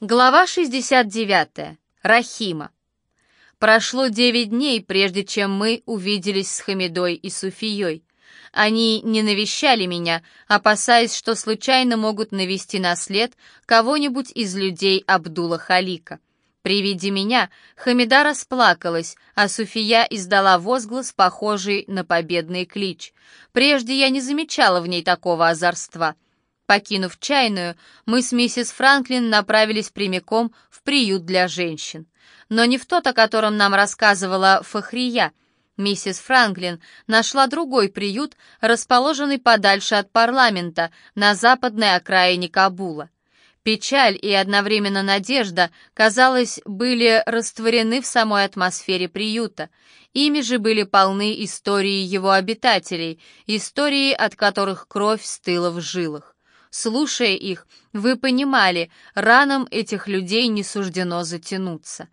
Глава 69. Рахима. Прошло девять дней, прежде чем мы увиделись с Хамидой и Суфией. Они не навещали меня, опасаясь, что случайно могут навести на след кого-нибудь из людей Абдула Халика. При виде меня Хамида расплакалась, а Суфия издала возглас, похожий на победный клич. Прежде я не замечала в ней такого озорства — Покинув чайную, мы с миссис Франклин направились прямиком в приют для женщин. Но не в тот, о котором нам рассказывала Фахрия. Миссис Франклин нашла другой приют, расположенный подальше от парламента, на западной окраине Кабула. Печаль и одновременно надежда, казалось, были растворены в самой атмосфере приюта. Ими же были полны истории его обитателей, истории, от которых кровь стыла в жилах. Слушая их, вы понимали, ранам этих людей не суждено затянуться.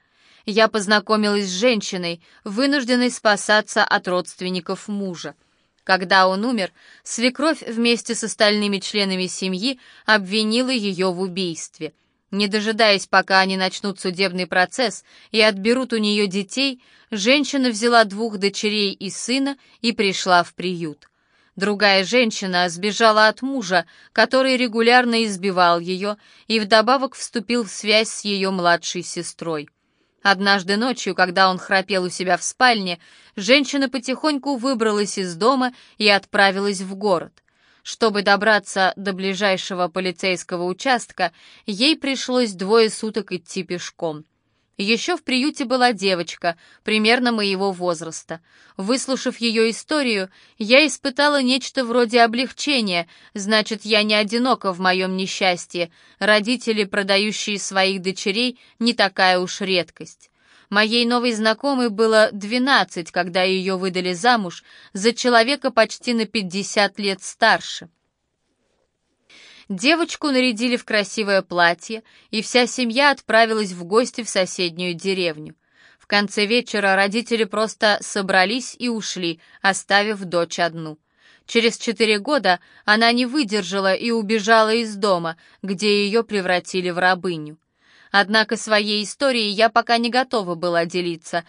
Я познакомилась с женщиной, вынужденной спасаться от родственников мужа. Когда он умер, свекровь вместе с остальными членами семьи обвинила ее в убийстве. Не дожидаясь, пока они начнут судебный процесс и отберут у нее детей, женщина взяла двух дочерей и сына и пришла в приют. Другая женщина сбежала от мужа, который регулярно избивал ее и вдобавок вступил в связь с ее младшей сестрой. Однажды ночью, когда он храпел у себя в спальне, женщина потихоньку выбралась из дома и отправилась в город. Чтобы добраться до ближайшего полицейского участка, ей пришлось двое суток идти пешком. Еще в приюте была девочка, примерно моего возраста. Выслушав ее историю, я испытала нечто вроде облегчения, значит, я не одинока в моем несчастье, родители, продающие своих дочерей, не такая уж редкость. Моей новой знакомой было 12, когда ее выдали замуж за человека почти на 50 лет старше. Девочку нарядили в красивое платье, и вся семья отправилась в гости в соседнюю деревню. В конце вечера родители просто собрались и ушли, оставив дочь одну. Через четыре года она не выдержала и убежала из дома, где ее превратили в рабыню. Однако своей историей я пока не готова была делиться.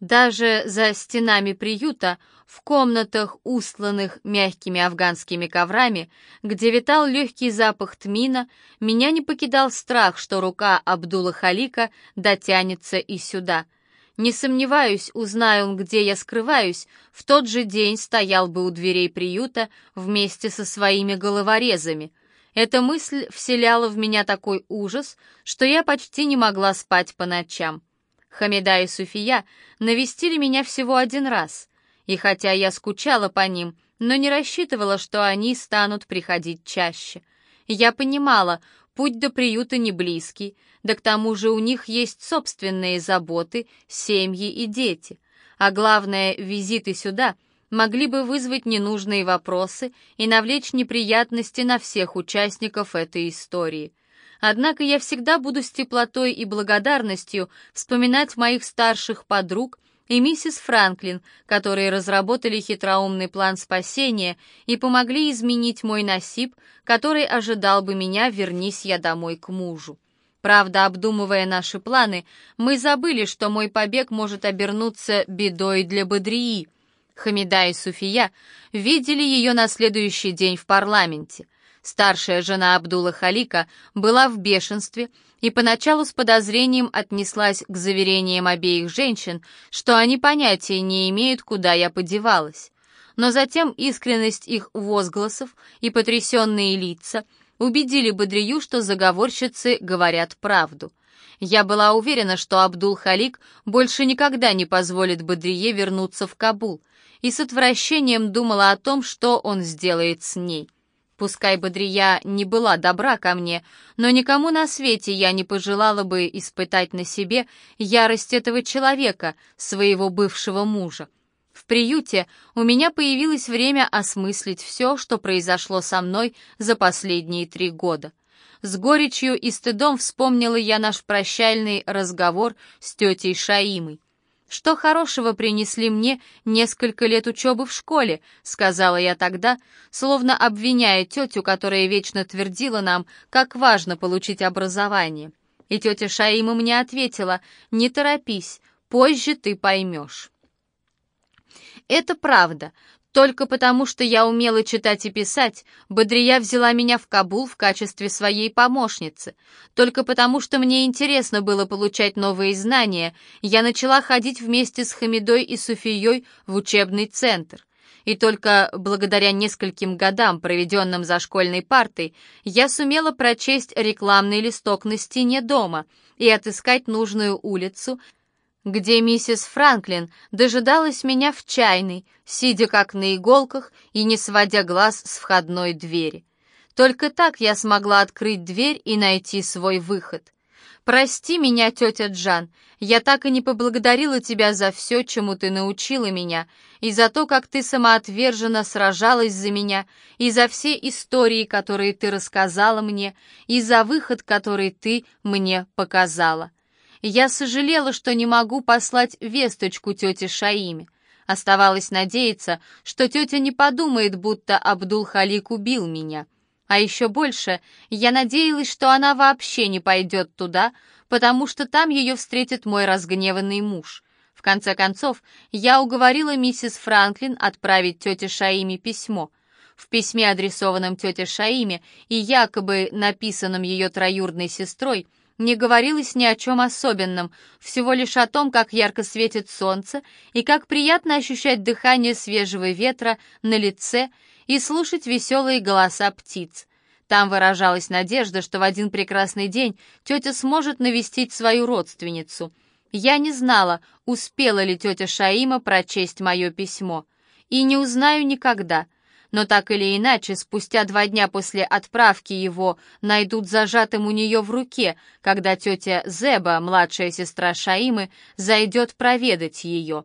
Даже за стенами приюта в комнатах, устланных мягкими афганскими коврами, где витал легкий запах тмина, меня не покидал страх, что рука Абдула Халика дотянется и сюда. Не сомневаюсь, узнаю он, где я скрываюсь, в тот же день стоял бы у дверей приюта вместе со своими головорезами. Эта мысль вселяла в меня такой ужас, что я почти не могла спать по ночам. Хамеда и Суфия навестили меня всего один раз. И хотя я скучала по ним, но не рассчитывала, что они станут приходить чаще. Я понимала, путь до приюта не близкий, да к тому же у них есть собственные заботы, семьи и дети. А главное, визиты сюда могли бы вызвать ненужные вопросы и навлечь неприятности на всех участников этой истории. Однако я всегда буду с теплотой и благодарностью вспоминать моих старших подруг и миссис Франклин, которые разработали хитроумный план спасения и помогли изменить мой насип, который ожидал бы меня, вернись я домой к мужу. Правда, обдумывая наши планы, мы забыли, что мой побег может обернуться бедой для Бодрии. Хамида и Суфия видели ее на следующий день в парламенте. Старшая жена Абдула Халика была в бешенстве и поначалу с подозрением отнеслась к заверениям обеих женщин, что они понятия не имеют, куда я подевалась. Но затем искренность их возгласов и потрясенные лица убедили Бодрию, что заговорщицы говорят правду. Я была уверена, что Абдул-Халик больше никогда не позволит Бодрие вернуться в Кабул, и с отвращением думала о том, что он сделает с ней. Пускай Бодрия не была добра ко мне, но никому на свете я не пожелала бы испытать на себе ярость этого человека, своего бывшего мужа. В приюте у меня появилось время осмыслить все, что произошло со мной за последние три года. С горечью и стыдом вспомнила я наш прощальный разговор с тетей Шаимой. «Что хорошего принесли мне несколько лет учебы в школе?» — сказала я тогда, словно обвиняя тетю, которая вечно твердила нам, как важно получить образование. И тетя Шаима мне ответила, «Не торопись, позже ты поймешь». Это правда. Только потому, что я умела читать и писать, Бодрия взяла меня в Кабул в качестве своей помощницы. Только потому, что мне интересно было получать новые знания, я начала ходить вместе с Хамидой и Суфией в учебный центр. И только благодаря нескольким годам, проведенным за школьной партой, я сумела прочесть рекламный листок на стене дома и отыскать нужную улицу — где миссис Франклин дожидалась меня в чайной, сидя как на иголках и не сводя глаз с входной двери. Только так я смогла открыть дверь и найти свой выход. «Прости меня, тетя Джан, я так и не поблагодарила тебя за все, чему ты научила меня, и за то, как ты самоотверженно сражалась за меня, и за все истории, которые ты рассказала мне, и за выход, который ты мне показала». Я сожалела, что не могу послать весточку тете Шаиме. Оставалось надеяться, что тетя не подумает, будто Абдул-Халик убил меня. А еще больше я надеялась, что она вообще не пойдет туда, потому что там ее встретит мой разгневанный муж. В конце концов, я уговорила миссис Франклин отправить тете Шаиме письмо. В письме, адресованном тете Шаиме и якобы написанном ее троюродной сестрой, не говорилось ни о чем особенном, всего лишь о том, как ярко светит солнце и как приятно ощущать дыхание свежего ветра на лице и слушать веселые голоса птиц. Там выражалась надежда, что в один прекрасный день тетя сможет навестить свою родственницу. Я не знала, успела ли тетя Шаима прочесть мое письмо. И не узнаю никогда — но так или иначе, спустя два дня после отправки его найдут зажатым у нее в руке, когда тетя Зеба, младшая сестра Шаимы, зайдет проведать ее.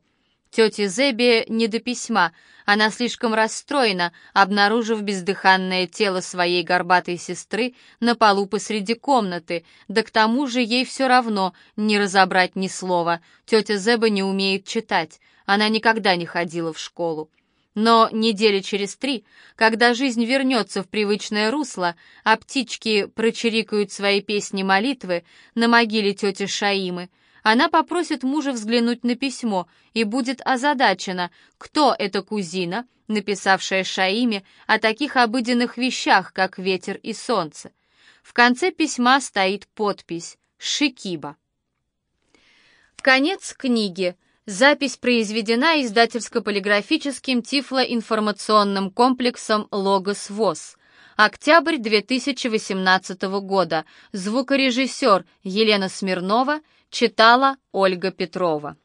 Тете Зебе не до письма, она слишком расстроена, обнаружив бездыханное тело своей горбатой сестры на полу посреди комнаты, да к тому же ей все равно не разобрать ни слова. Тетя Зеба не умеет читать, она никогда не ходила в школу. Но недели через три, когда жизнь вернется в привычное русло, а птички прочирикают свои песни-молитвы на могиле тети Шаимы, она попросит мужа взглянуть на письмо и будет озадачена, кто эта кузина, написавшая Шаиме о таких обыденных вещах, как ветер и солнце. В конце письма стоит подпись «Шикиба». Конец книги. Запись произведена издательско-полиграфическим тифлоинформационным комплексом «Логос ВОЗ». Октябрь 2018 года. Звукорежиссер Елена Смирнова читала Ольга Петрова.